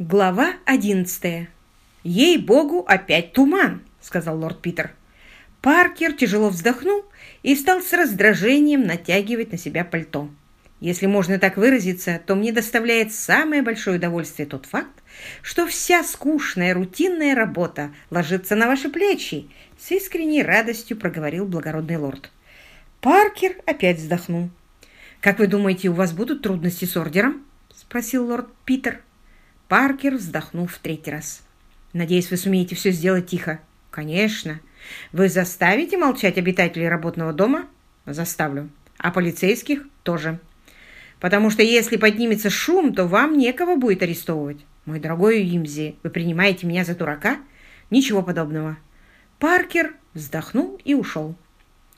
Глава одиннадцатая. «Ей-богу, опять туман!» — сказал лорд Питер. Паркер тяжело вздохнул и стал с раздражением натягивать на себя пальто. Если можно так выразиться, то мне доставляет самое большое удовольствие тот факт, что вся скучная рутинная работа ложится на ваши плечи, с искренней радостью проговорил благородный лорд. Паркер опять вздохнул. «Как вы думаете, у вас будут трудности с ордером?» — спросил лорд Питер. Паркер вздохнул в третий раз. «Надеюсь, вы сумеете все сделать тихо». «Конечно. Вы заставите молчать обитателей работного дома?» «Заставлю. А полицейских тоже. Потому что если поднимется шум, то вам некого будет арестовывать. Мой дорогой Уимзи, вы принимаете меня за дурака? Ничего подобного». Паркер вздохнул и ушел.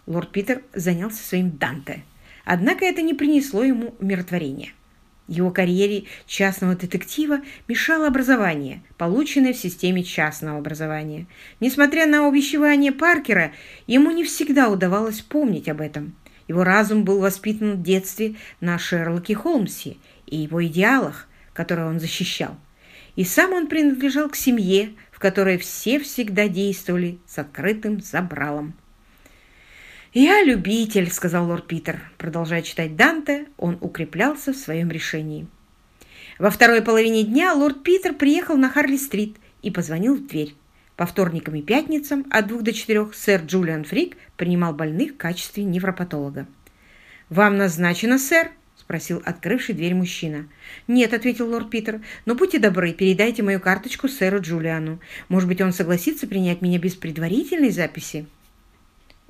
Лорд Питер занялся своим Данте. Однако это не принесло ему умиротворения. Его карьере частного детектива мешало образование, полученное в системе частного образования. Несмотря на увещевание Паркера, ему не всегда удавалось помнить об этом. Его разум был воспитан в детстве на Шерлоке Холмсе и его идеалах, которые он защищал. И сам он принадлежал к семье, в которой все всегда действовали с открытым забралом. «Я любитель», — сказал лорд Питер. Продолжая читать Данте, он укреплялся в своем решении. Во второй половине дня лорд Питер приехал на Харли-стрит и позвонил в дверь. По вторникам и пятницам от двух до четырех сэр Джулиан Фрик принимал больных в качестве невропатолога. «Вам назначено, сэр?» – спросил открывший дверь мужчина. «Нет», – ответил лорд Питер, – «но будьте добры, передайте мою карточку сэру Джулиану. Может быть, он согласится принять меня без предварительной записи?»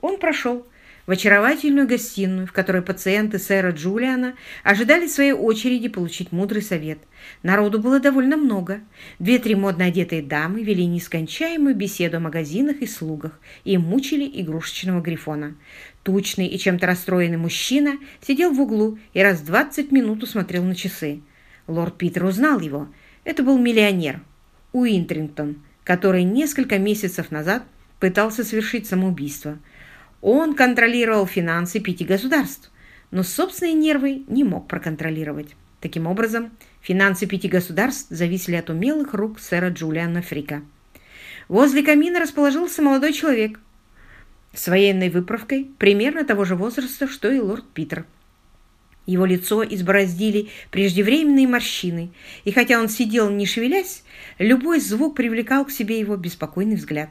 Он прошел в очаровательную гостиную, в которой пациенты сэра Джулиана ожидали своей очереди получить мудрый совет. Народу было довольно много. Две-три модно одетые дамы вели нескончаемую беседу о магазинах и слугах и мучили игрушечного грифона. Тучный и чем-то расстроенный мужчина сидел в углу и раз двадцать минут смотрел на часы. Лорд Питер узнал его. Это был миллионер Уинтрингтон, который несколько месяцев назад пытался совершить самоубийство – он контролировал финансы пяти государств, но собственные нервы не мог проконтролировать. Таким образом, финансы пяти государств зависели от умелых рук сэра Джулиана Фрика. Возле камина расположился молодой человек с военной выправкой примерно того же возраста, что и лорд Питер. Его лицо избороздили преждевременные морщины, и хотя он сидел не шевелясь, любой звук привлекал к себе его беспокойный взгляд.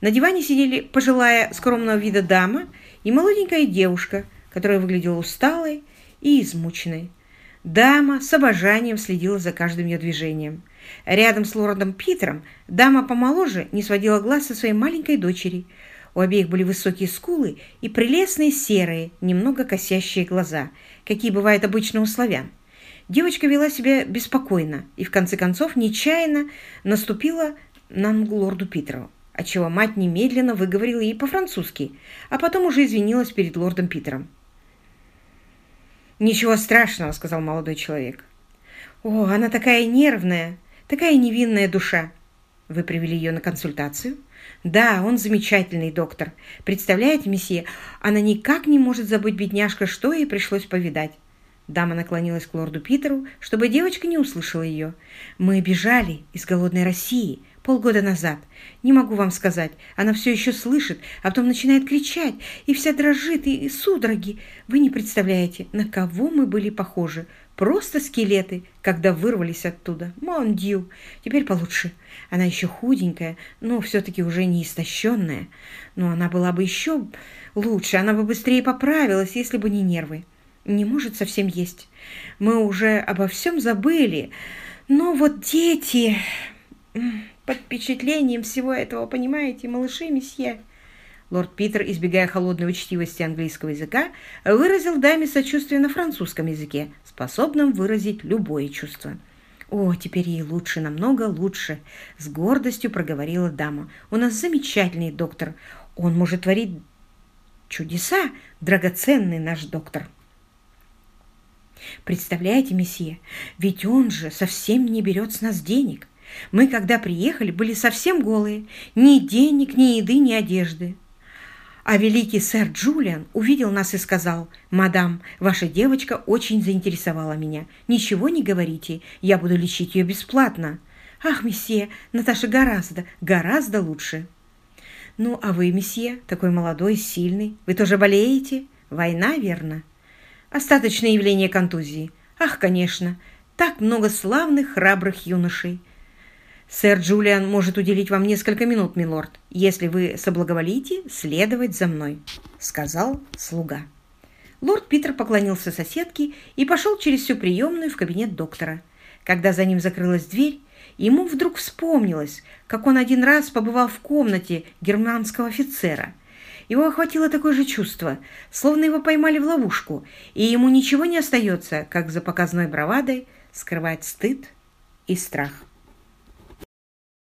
На диване сидели пожилая скромного вида дама и молоденькая девушка, которая выглядела усталой и измученной. Дама с обожанием следила за каждым ее движением. Рядом с лордом Питером дама помоложе не сводила глаз со своей маленькой дочери. У обеих были высокие скулы и прелестные серые, немного косящие глаза, какие бывают обычно у славян. Девочка вела себя беспокойно и, в конце концов, нечаянно наступила на лорду Питеру отчего мать немедленно выговорила ей по-французски, а потом уже извинилась перед лордом Питером. «Ничего страшного», — сказал молодой человек. «О, она такая нервная, такая невинная душа. Вы привели ее на консультацию?» «Да, он замечательный доктор. Представляете, месье, она никак не может забыть бедняжка, что ей пришлось повидать. Дама наклонилась к лорду Питеру, чтобы девочка не услышала ее. «Мы бежали из голодной России полгода назад. Не могу вам сказать. Она все еще слышит, а потом начинает кричать, и вся дрожит, и, судороги. Вы не представляете, на кого мы были похожи. Просто скелеты, когда вырвались оттуда. Мон дью. Теперь получше. Она еще худенькая, но все-таки уже не истощенная. Но она была бы еще лучше, она бы быстрее поправилась, если бы не нервы не может совсем есть. Мы уже обо всем забыли. Но вот дети... Под впечатлением всего этого, понимаете, малыши месье... Лорд Питер, избегая холодной учтивости английского языка, выразил даме сочувствие на французском языке, способном выразить любое чувство. «О, теперь ей лучше, намного лучше!» — с гордостью проговорила дама. «У нас замечательный доктор. Он может творить чудеса, драгоценный наш доктор!» Представляете, месье, ведь он же совсем не берет с нас денег. Мы, когда приехали, были совсем голые. Ни денег, ни еды, ни одежды. А великий сэр Джулиан увидел нас и сказал, «Мадам, ваша девочка очень заинтересовала меня. Ничего не говорите, я буду лечить ее бесплатно». Ах, месье, Наташа гораздо, гораздо лучше. Ну, а вы, месье, такой молодой, сильный, вы тоже болеете? Война, верно? Остаточное явление контузии. Ах, конечно, так много славных, храбрых юношей. Сэр Джулиан может уделить вам несколько минут, милорд, если вы соблаговолите следовать за мной, сказал слуга. Лорд Питер поклонился соседке и пошел через всю приемную в кабинет доктора. Когда за ним закрылась дверь, ему вдруг вспомнилось, как он один раз побывал в комнате германского офицера. Его охватило такое же чувство, словно его поймали в ловушку, и ему ничего не остается, как за показной бравадой скрывать стыд и страх.